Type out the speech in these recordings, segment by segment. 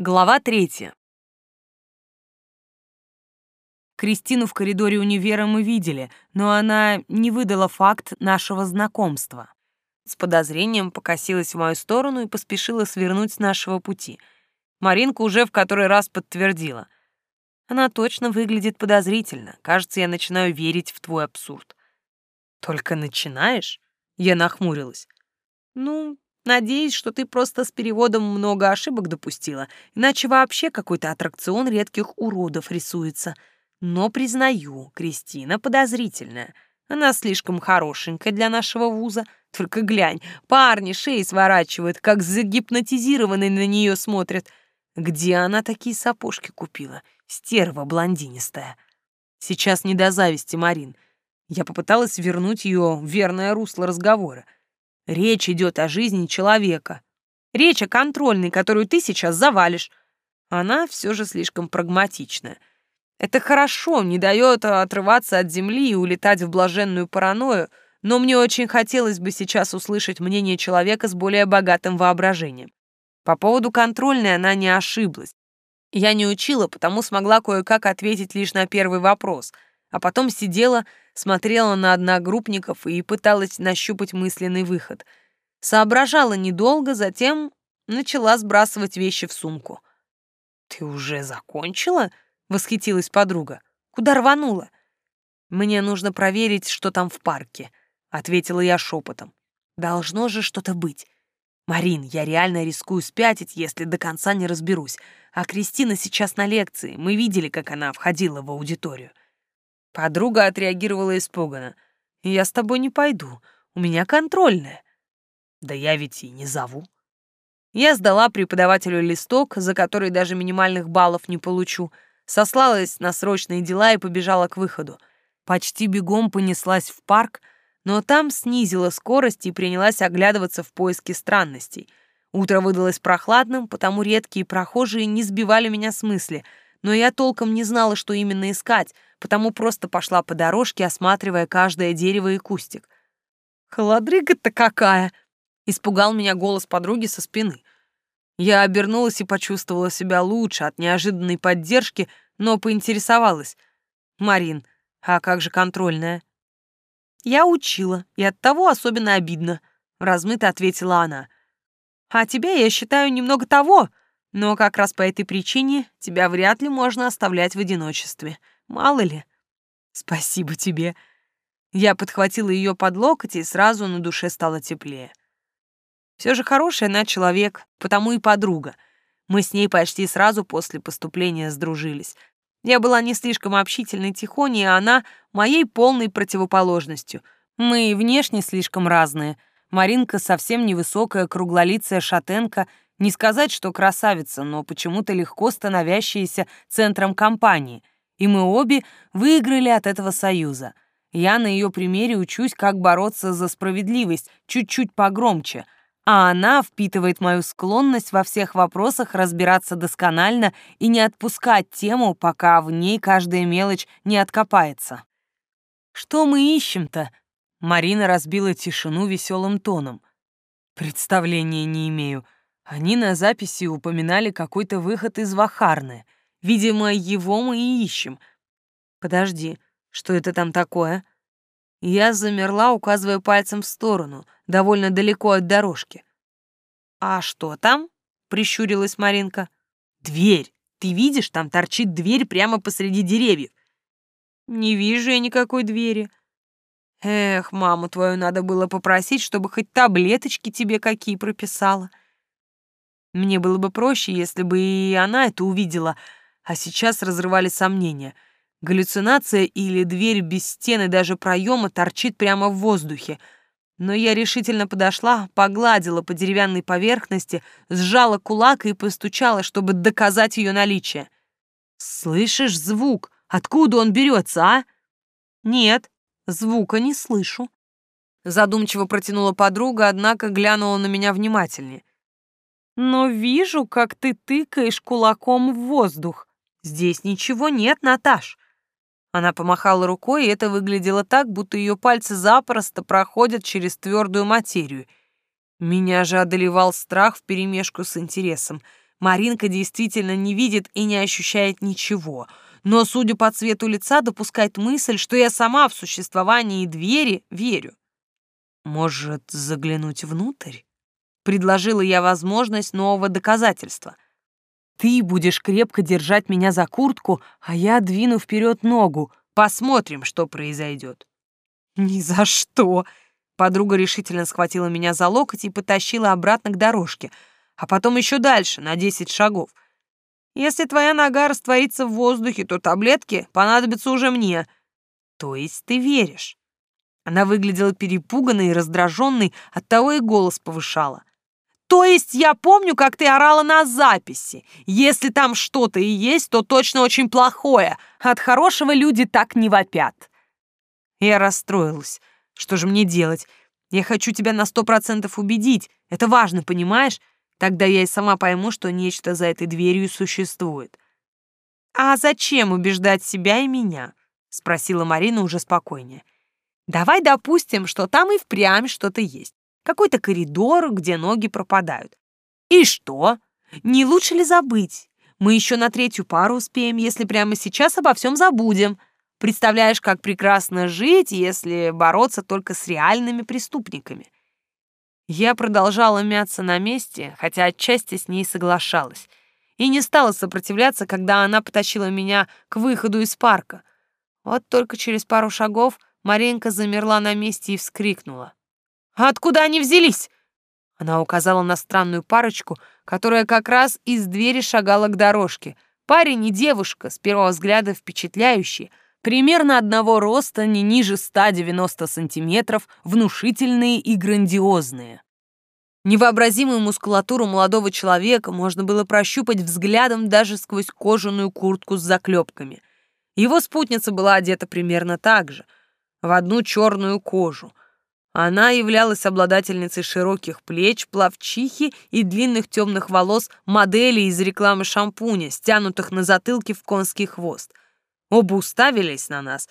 Глава третья. Кристину в коридоре универа мы видели, но она не выдала факт нашего знакомства. С подозрением покосилась в мою сторону и поспешила свернуть с нашего пути. Маринка уже в который раз подтвердила. Она точно выглядит подозрительно. Кажется, я начинаю верить в твой абсурд. Только начинаешь? Я нахмурилась. Ну, Надеюсь, что ты просто с переводом много ошибок допустила, иначе вообще какой-то аттракцион редких уродов рисуется. Но, признаю, Кристина подозрительная. Она слишком хорошенькая для нашего вуза. Только глянь, парни шеи сворачивают, как загипнотизированные на нее смотрят. Где она такие сапожки купила? Стерва блондинистая. Сейчас не до зависти, Марин. Я попыталась вернуть ее в верное русло разговора. Речь идет о жизни человека. Речь о контрольной, которую ты сейчас завалишь. Она все же слишком прагматичная. Это хорошо, не дает отрываться от земли и улетать в блаженную паранойю, но мне очень хотелось бы сейчас услышать мнение человека с более богатым воображением. По поводу контрольной она не ошиблась. Я не учила, потому смогла кое-как ответить лишь на первый вопрос, а потом сидела, смотрела на одногруппников и пыталась нащупать мысленный выход. Соображала недолго, затем начала сбрасывать вещи в сумку. «Ты уже закончила?» — восхитилась подруга. «Куда рванула?» «Мне нужно проверить, что там в парке», — ответила я шепотом. «Должно же что-то быть. Марин, я реально рискую спятить, если до конца не разберусь. А Кристина сейчас на лекции. Мы видели, как она входила в аудиторию. Подруга отреагировала испуганно. «Я с тобой не пойду. У меня контрольная». «Да я ведь и не зову». Я сдала преподавателю листок, за который даже минимальных баллов не получу, сослалась на срочные дела и побежала к выходу. Почти бегом понеслась в парк, но там снизила скорость и принялась оглядываться в поиске странностей. Утро выдалось прохладным, потому редкие прохожие не сбивали меня с мысли — но я толком не знала, что именно искать, потому просто пошла по дорожке, осматривая каждое дерево и кустик. «Холодрыга-то какая!» — испугал меня голос подруги со спины. Я обернулась и почувствовала себя лучше от неожиданной поддержки, но поинтересовалась. «Марин, а как же контрольная?» «Я учила, и оттого особенно обидно», — размыто ответила она. «А тебя я считаю немного того, но как раз по этой причине тебя вряд ли можно оставлять в одиночестве. Мало ли. Спасибо тебе. Я подхватила ее под локоть, и сразу на душе стало теплее. Все же хорошая она человек, потому и подруга. Мы с ней почти сразу после поступления сдружились. Я была не слишком общительной тихоней, а она моей полной противоположностью. Мы и внешне слишком разные. Маринка совсем невысокая, круглолицая шатенка — не сказать, что красавица, но почему-то легко становящаяся центром компании. И мы обе выиграли от этого союза. Я на ее примере учусь, как бороться за справедливость, чуть-чуть погромче, а она впитывает мою склонность во всех вопросах разбираться досконально и не отпускать тему, пока в ней каждая мелочь не откопается. «Что мы ищем-то?» Марина разбила тишину веселым тоном. «Представления не имею», они на записи упоминали какой-то выход из Вахарны. Видимо, его мы и ищем. Подожди, что это там такое? Я замерла, указывая пальцем в сторону, довольно далеко от дорожки. «А что там?» — прищурилась Маринка. «Дверь! Ты видишь, там торчит дверь прямо посреди деревьев». «Не вижу я никакой двери». «Эх, маму твою надо было попросить, чтобы хоть таблеточки тебе какие прописала». Мне было бы проще, если бы и она это увидела, а сейчас разрывали сомнения. Галлюцинация или дверь без стены, даже проема торчит прямо в воздухе. Но я решительно подошла, погладила по деревянной поверхности, сжала кулак и постучала, чтобы доказать ее наличие. «Слышишь звук? Откуда он берется, а?» «Нет, звука не слышу». Задумчиво протянула подруга, однако глянула на меня внимательнее но вижу, как ты тыкаешь кулаком в воздух. Здесь ничего нет, Наташ. Она помахала рукой, и это выглядело так, будто ее пальцы запросто проходят через твердую материю. Меня же одолевал страх вперемешку с интересом. Маринка действительно не видит и не ощущает ничего, но, судя по цвету лица, допускает мысль, что я сама в существовании двери верю. Может, заглянуть внутрь? Предложила я возможность нового доказательства. Ты будешь крепко держать меня за куртку, а я двину вперед ногу. Посмотрим, что произойдет. Ни за что. Подруга решительно схватила меня за локоть и потащила обратно к дорожке, а потом еще дальше, на десять шагов. Если твоя нога растворится в воздухе, то таблетки понадобятся уже мне. То есть ты веришь? Она выглядела перепуганной и раздраженной, оттого и голос повышала. То есть я помню, как ты орала на записи. Если там что-то и есть, то точно очень плохое. От хорошего люди так не вопят. Я расстроилась. Что же мне делать? Я хочу тебя на сто процентов убедить. Это важно, понимаешь? Тогда я и сама пойму, что нечто за этой дверью существует. А зачем убеждать себя и меня? Спросила Марина уже спокойнее. Давай допустим, что там и впрямь что-то есть. Какой-то коридор, где ноги пропадают. И что? Не лучше ли забыть? Мы еще на третью пару успеем, если прямо сейчас обо всем забудем. Представляешь, как прекрасно жить, если бороться только с реальными преступниками. Я продолжала мяться на месте, хотя отчасти с ней соглашалась, и не стала сопротивляться, когда она потащила меня к выходу из парка. Вот только через пару шагов Маринка замерла на месте и вскрикнула. «А откуда они взялись?» Она указала на странную парочку, которая как раз из двери шагала к дорожке. Парень и девушка, с первого взгляда впечатляющие — примерно одного роста, не ниже 190 сантиметров, внушительные и грандиозные. Невообразимую мускулатуру молодого человека можно было прощупать взглядом даже сквозь кожаную куртку с заклепками. Его спутница была одета примерно так же, в одну черную кожу. Она являлась обладательницей широких плеч, плавчихи и длинных темных волос модели из рекламы шампуня, стянутых на затылке в конский хвост — Оба уставились на нас,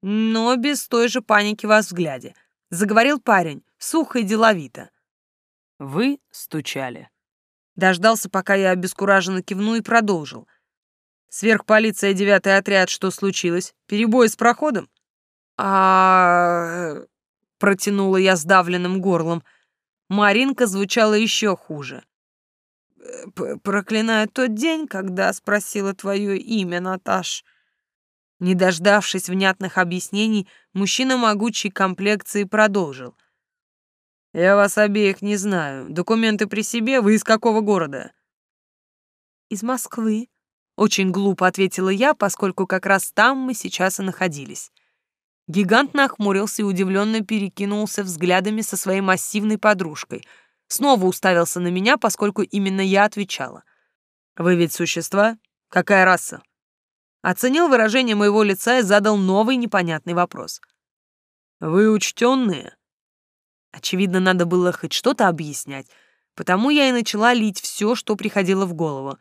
но без той же паники во взгляде. Заговорил парень, сухо и деловито. «Вы стучали». Дождался, пока я обескураженно кивну и продолжил. «Сверхполиция, девятый отряд, что случилось? Перебой с проходом?» а протянула я сдавленным горлом. Маринка звучала еще хуже. «Проклинаю тот день, когда спросила твое имя, Наташ». Не дождавшись внятных объяснений, мужчина могучей комплекции продолжил. «Я вас обеих не знаю. Документы при себе? Вы из какого города?» «Из Москвы», — очень глупо ответила я, поскольку как раз там мы сейчас и находились. Гигант нахмурился и удивленно перекинулся взглядами со своей массивной подружкой. Снова уставился на меня, поскольку именно я отвечала. «Вы ведь существа? Какая раса?» Оценил выражение моего лица и задал новый непонятный вопрос. «Вы учтенные?» Очевидно, надо было хоть что-то объяснять, потому я и начала лить все, что приходило в голову.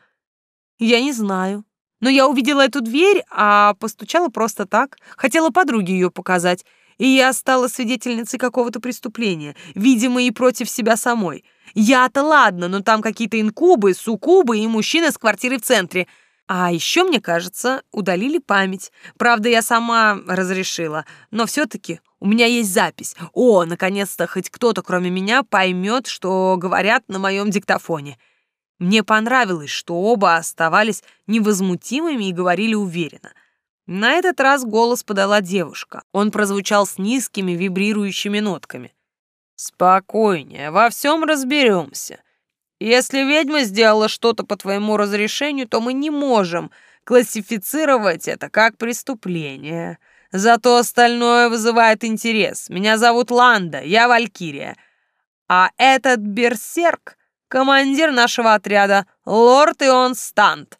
«Я не знаю. Но я увидела эту дверь, а постучала просто так. Хотела подруге ее показать, и я стала свидетельницей какого-то преступления, видимо, и против себя самой. Я-то ладно, но там какие-то инкубы, суккубы и мужчина с квартиры в центре — а еще, мне кажется, удалили память. Правда, я сама разрешила, но все-таки у меня есть запись. О, наконец-то хоть кто-то, кроме меня, поймет, что говорят на моем диктофоне. Мне понравилось, что оба оставались невозмутимыми и говорили уверенно. На этот раз голос подала девушка. Он прозвучал с низкими вибрирующими нотками. «Спокойнее, во всем разберемся. Если ведьма сделала что-то по твоему разрешению, то мы не можем классифицировать это как преступление. Зато остальное вызывает интерес. Меня зовут Ланда, я Валькирия. А этот берсерк — командир нашего отряда, лорд Ион Стант.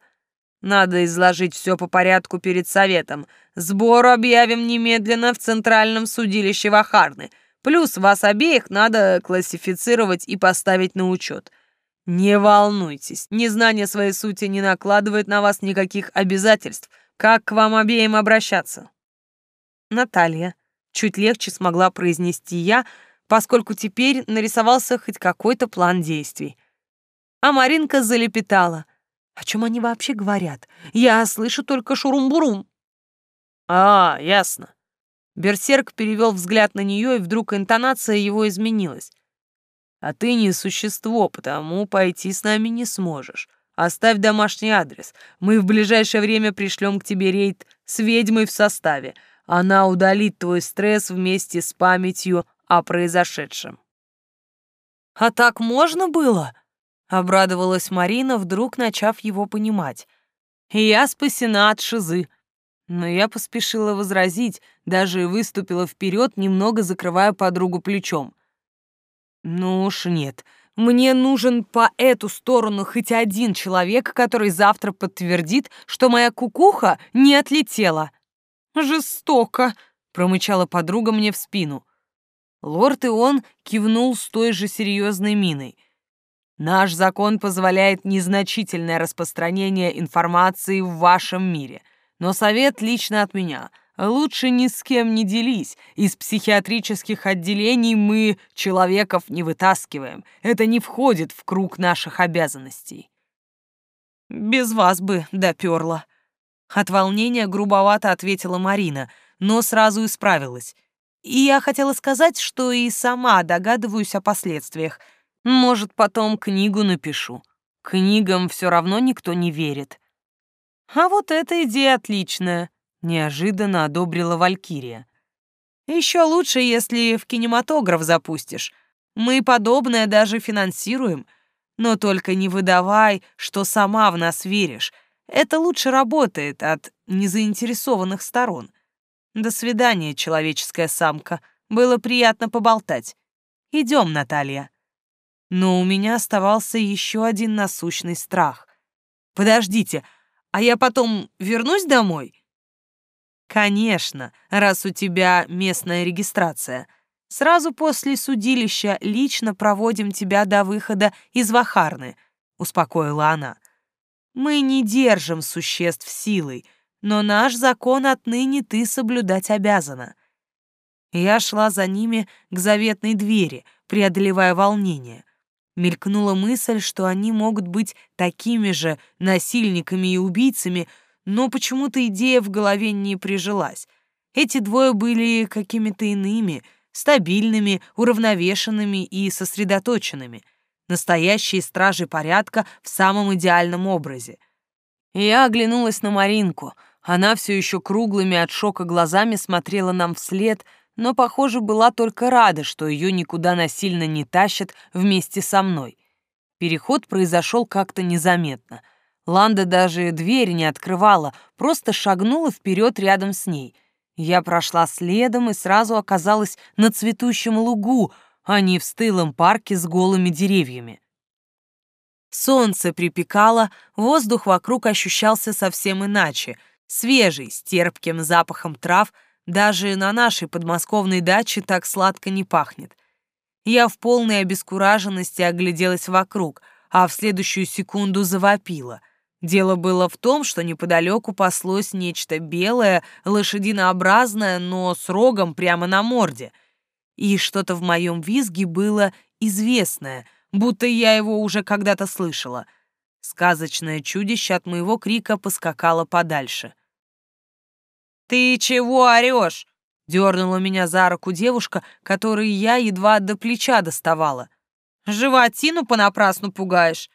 Надо изложить все по порядку перед советом. Сбор объявим немедленно в Центральном судилище Вахарны. Плюс вас обеих надо классифицировать и поставить на учет. Не волнуйтесь, незнание своей сути не накладывает на вас никаких обязательств. Как к вам обеим обращаться? Наталья. Чуть легче смогла произнести я, поскольку теперь нарисовался хоть какой-то план действий. А Маринка залепетала. О чем они вообще говорят? Я слышу только шурум-бурум. А, ясно. Берсерк перевел взгляд на нее, и вдруг интонация его изменилась. А ты не существо, потому пойти с нами не сможешь. Оставь домашний адрес. Мы в ближайшее время пришлем к тебе рейд с ведьмой в составе. Она удалит твой стресс вместе с памятью о произошедшем. А так можно было? Обрадовалась Марина, вдруг начав его понимать. Я спасена от шизы. Но я поспешила возразить, даже выступила вперед, немного закрывая подругу плечом. Ну уж нет, мне нужен по эту сторону хоть один человек, который завтра подтвердит, что моя кукуха не отлетела. Жестоко, промычала подруга мне в спину. Лорд и он кивнул с той же серьезной миной. Наш закон позволяет незначительное распространение информации в вашем мире, но совет лично от меня. Лучше ни с кем не делись. Из психиатрических отделений мы человеков не вытаскиваем. Это не входит в круг наших обязанностей. Без вас бы допёрло. От волнения грубовато ответила Марина, но сразу исправилась. И я хотела сказать, что и сама догадываюсь о последствиях — может, потом книгу напишу. Книгам все равно никто не верит. А вот эта идея отличная, неожиданно одобрила Валькирия. Еще лучше, если в кинематограф запустишь. Мы подобное даже финансируем. Но только не выдавай, что сама в нас веришь. Это лучше работает от незаинтересованных сторон. До свидания, человеческая самка. Было приятно поболтать. Идем, Наталья. Но у меня оставался еще один насущный страх. «Подождите, а я потом вернусь домой?» «Конечно, раз у тебя местная регистрация. Сразу после судилища лично проводим тебя до выхода из Вахарны», — успокоила она. «Мы не держим существ силой, но наш закон отныне ты соблюдать обязана». Я шла за ними к заветной двери, преодолевая волнение. Мелькнула мысль, что они могут быть такими же насильниками и убийцами, но почему-то идея в голове не прижилась. Эти двое были какими-то иными, стабильными, уравновешенными и сосредоточенными. Настоящие стражи порядка в самом идеальном образе. Я оглянулась на Маринку. Она все еще круглыми от шока глазами смотрела нам вслед — но, похоже, была только рада, что ее никуда насильно не тащат вместе со мной. Переход произошел как-то незаметно. Ланда даже дверь не открывала, просто шагнула вперед рядом с ней. Я прошла следом и сразу оказалась на цветущем лугу, а не в стылом парке с голыми деревьями. Солнце припекало, воздух вокруг ощущался совсем иначе, свежий, с терпким запахом трав — даже на нашей подмосковной даче так сладко не пахнет. Я в полной обескураженности огляделась вокруг, а в следующую секунду завопила. Дело было в том, что неподалеку паслось нечто белое, лошадинообразное, но с рогом прямо на морде. И что-то в моем визге было известное, будто я его уже когда-то слышала. Сказочное чудище от моего крика поскакало подальше. «Ты чего орешь?» — дернула меня за руку девушка, которой я едва до плеча доставала. «Животину понапрасну пугаешь».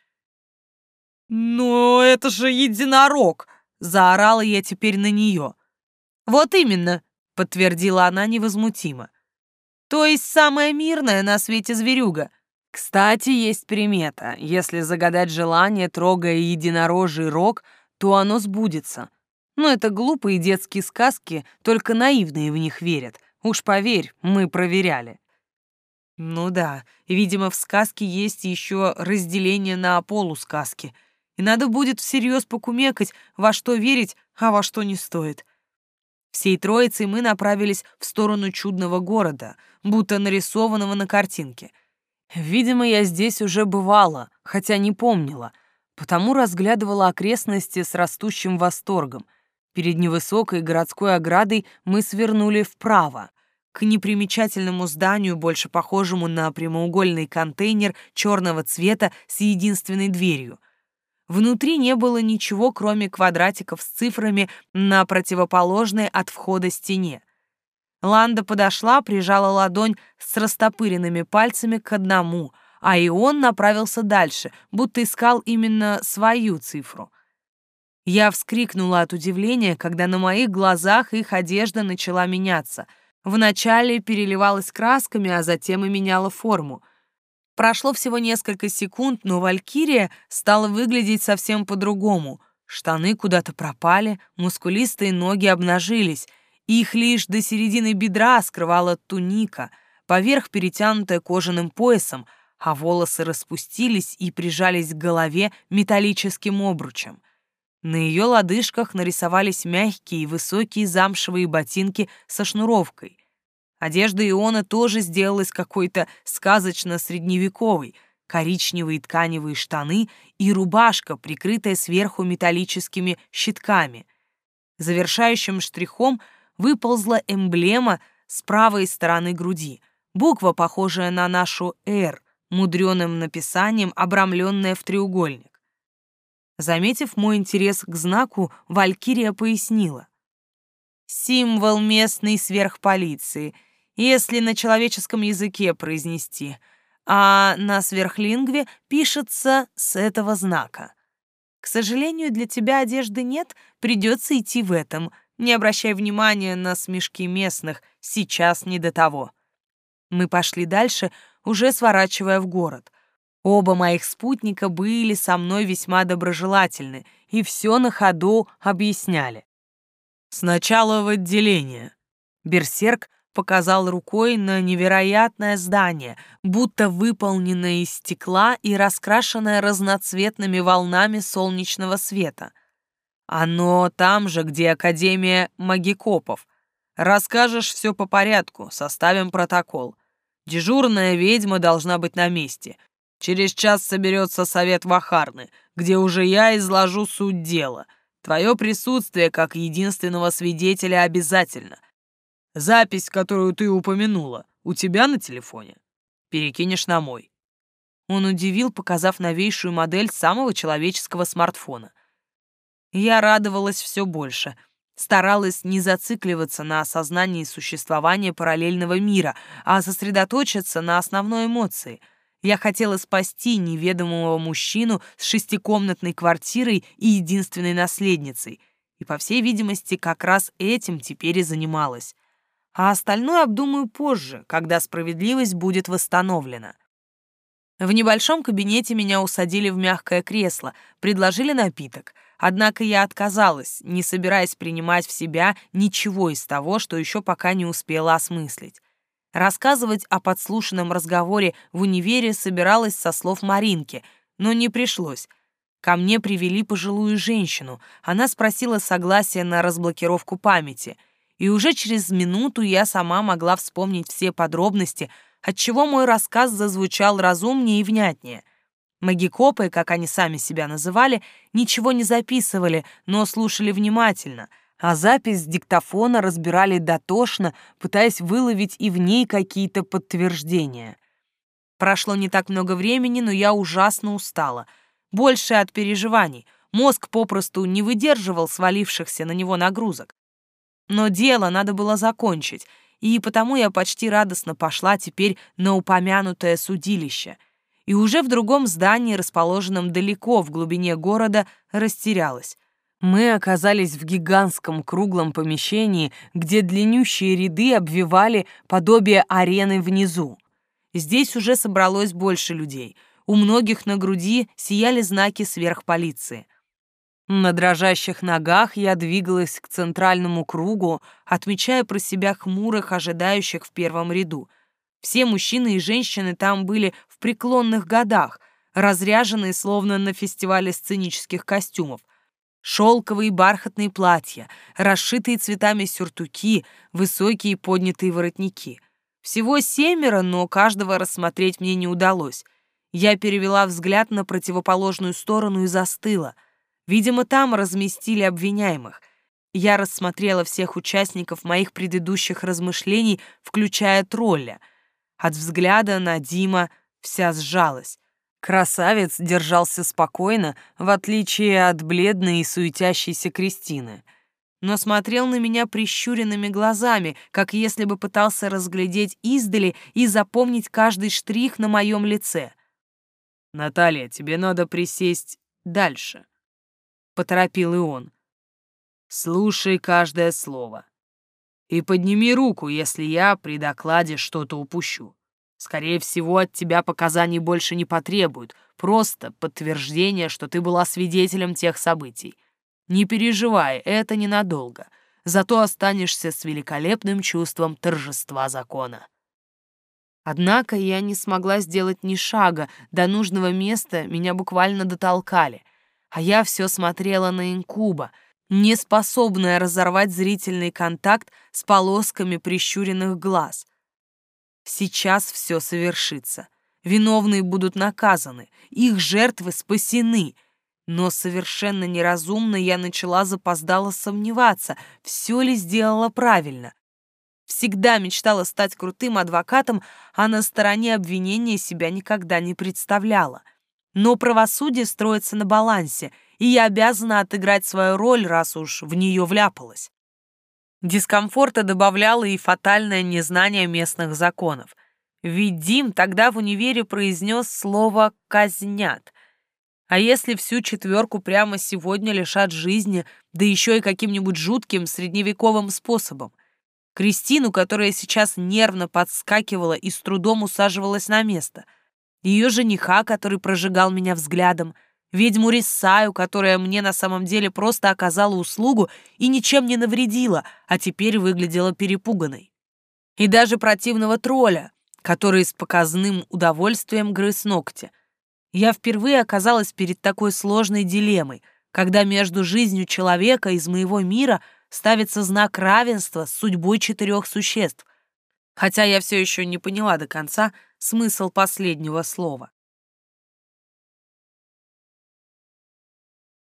«Но это же единорог!» — заорала я теперь на нее. «Вот именно», — подтвердила она невозмутимо. «То есть самая мирная на свете зверюга. Кстати, есть примета. Если загадать желание, трогая единорожий рог, то оно сбудется. Но это глупые детские сказки, только наивные в них верят. Уж поверь, мы проверяли. Ну да, видимо, в сказке есть еще разделение на полусказки. И надо будет всерьез покумекать, во что верить, а во что не стоит. Всей троицей мы направились в сторону чудного города, будто нарисованного на картинке. Видимо, я здесь уже бывала, хотя не помнила, потому разглядывала окрестности с растущим восторгом — Перед невысокой городской оградой мы свернули вправо. к непримечательному зданию, больше похожему на прямоугольный контейнер черного цвета с единственной дверью. Внутри не было ничего, кроме квадратиков с цифрами на противоположной от входа стене. Ланда подошла, прижала ладонь с растопыренными пальцами к одному, а и он направился дальше, будто искал именно свою цифру. Я вскрикнула от удивления, когда на моих глазах их одежда начала меняться — Вначале переливалась красками, а затем и меняла форму. Прошло всего несколько секунд, но Валькирия стала выглядеть совсем по-другому. Штаны куда-то пропали, мускулистые ноги обнажились, их лишь до середины бедра скрывала туника, поверх перетянутая кожаным поясом, а волосы распустились и прижались к голове металлическим обручем. На ее лодыжках нарисовались мягкие и высокие замшевые ботинки со шнуровкой. Одежда Иона тоже сделалась какой-то сказочно-средневековой, коричневые тканевые штаны и рубашка, прикрытая сверху металлическими щитками. Завершающим штрихом выползла эмблема с правой стороны груди, буква, похожая на нашу «Р», мудреным написанием, обрамленная в треугольник. Заметив мой интерес к знаку, Валькирия пояснила. «Символ местной сверхполиции, если на человеческом языке произнести, а на сверхлингве пишется с этого знака. К сожалению, для тебя одежды нет, придется идти в этом. Не обращай внимания на смешки местных, сейчас не до того». Мы пошли дальше, уже сворачивая в город — Оба моих спутника были со мной весьма доброжелательны и все на ходу объясняли. «Сначала в отделение». Берсерк показал рукой на невероятное здание, будто выполненное из стекла и раскрашенное разноцветными волнами солнечного света. Оно там же, где Академия магикопов. Расскажешь все по порядку, составим протокол. Дежурная ведьма должна быть на месте — Через час соберется совет Вахарны, где уже я изложу суть дела. Твое присутствие как единственного свидетеля обязательно. Запись, которую ты упомянула, у тебя на телефоне? Перекинешь на мой». Он удивил, показав новейшую модель самого человеческого смартфона. Я радовалась все больше — старалась не зацикливаться на осознании существования параллельного мира, а сосредоточиться на основной эмоции — я хотела спасти неведомого мужчину с шестикомнатной квартирой и единственной наследницей, и, по всей видимости, как раз этим теперь и занималась. А остальное обдумаю позже, когда справедливость будет восстановлена. В небольшом кабинете меня усадили в мягкое кресло, предложили напиток, однако я отказалась, не собираясь принимать в себя ничего из того, что еще пока не успела осмыслить. Рассказывать о подслушанном разговоре в универе собиралась со слов Маринки, но не пришлось. Ко мне привели пожилую женщину. Она спросила согласия на разблокировку памяти. И уже через минуту я сама могла вспомнить все подробности, отчего мой рассказ зазвучал разумнее и внятнее. Магикопы, как они сами себя называли, ничего не записывали, но слушали внимательно — а запись с диктофона разбирали дотошно, пытаясь выловить и в ней какие-то подтверждения. Прошло не так много времени, но я ужасно устала. Больше от переживаний. Мозг попросту не выдерживал свалившихся на него нагрузок. Но дело надо было закончить, и потому я почти радостно пошла теперь на упомянутое судилище. И уже в другом здании, расположенном далеко в глубине города, растерялась. Мы оказались в гигантском круглом помещении, где длиннющие ряды обвивали подобие арены внизу. Здесь уже собралось больше людей. У многих на груди сияли знаки сверхполиции. На дрожащих ногах я двигалась к центральному кругу, отмечая про себя хмурых, ожидающих в первом ряду. Все мужчины и женщины там были преклонных годах, разряженные словно на фестивале сценических костюмов, Шелковые бархатные платья, расшитые цветами сюртуки, высокие поднятые воротники. Всего семеро, но каждого рассмотреть мне не удалось. Я перевела взгляд на противоположную сторону и застыла. Видимо, там разместили обвиняемых. Я рассмотрела всех участников моих предыдущих размышлений, включая тролля. От взгляда на Дима вся сжалась. Красавец держался спокойно, в отличие от бледной и суетящейся Кристины. Но смотрел на меня прищуренными глазами, как если бы пытался разглядеть издали и запомнить каждый штрих на моем лице. «Наталья, тебе надо присесть дальше», — поторопил и он. «Слушай каждое слово. И подними руку, если я при докладе что-то упущу. Скорее всего, от тебя показаний больше не потребуют, просто подтверждение, что ты была свидетелем тех событий. Не переживай, это ненадолго, зато останешься с великолепным чувством торжества закона. Однако я не смогла сделать ни шага, до нужного места меня буквально дотолкали, а я все смотрела на инкуба, не способная разорвать зрительный контакт с полосками прищуренных глаз — Сейчас все совершится. Виновные будут наказаны, их жертвы спасены. Но совершенно неразумно я начала запоздало сомневаться, все ли сделала правильно. Всегда мечтала стать крутым адвокатом, а на стороне обвинения себя никогда не представляла. Но правосудие строится на балансе, и я обязана отыграть свою роль, раз уж в нее вляпалась. Дискомфорта добавляло и фатальное незнание местных законов. Ведь Дим тогда в универе произнес слово «казнят». А если всю четверку прямо сегодня лишат жизни, да еще и каким-нибудь жутким средневековым способом? Кристину, которая сейчас нервно подскакивала и с трудом усаживалась на место. Ее жениха, который прожигал меня взглядом — ведьму Рисаю, которая мне на самом деле просто оказала услугу и ничем не навредила, а теперь выглядела перепуганной. И даже противного тролля, который с показным удовольствием грыз ногти. Я впервые оказалась перед такой сложной дилеммой, когда между жизнью человека из моего мира ставится знак равенства с судьбой четырех существ, хотя я все еще не поняла до конца смысл последнего слова.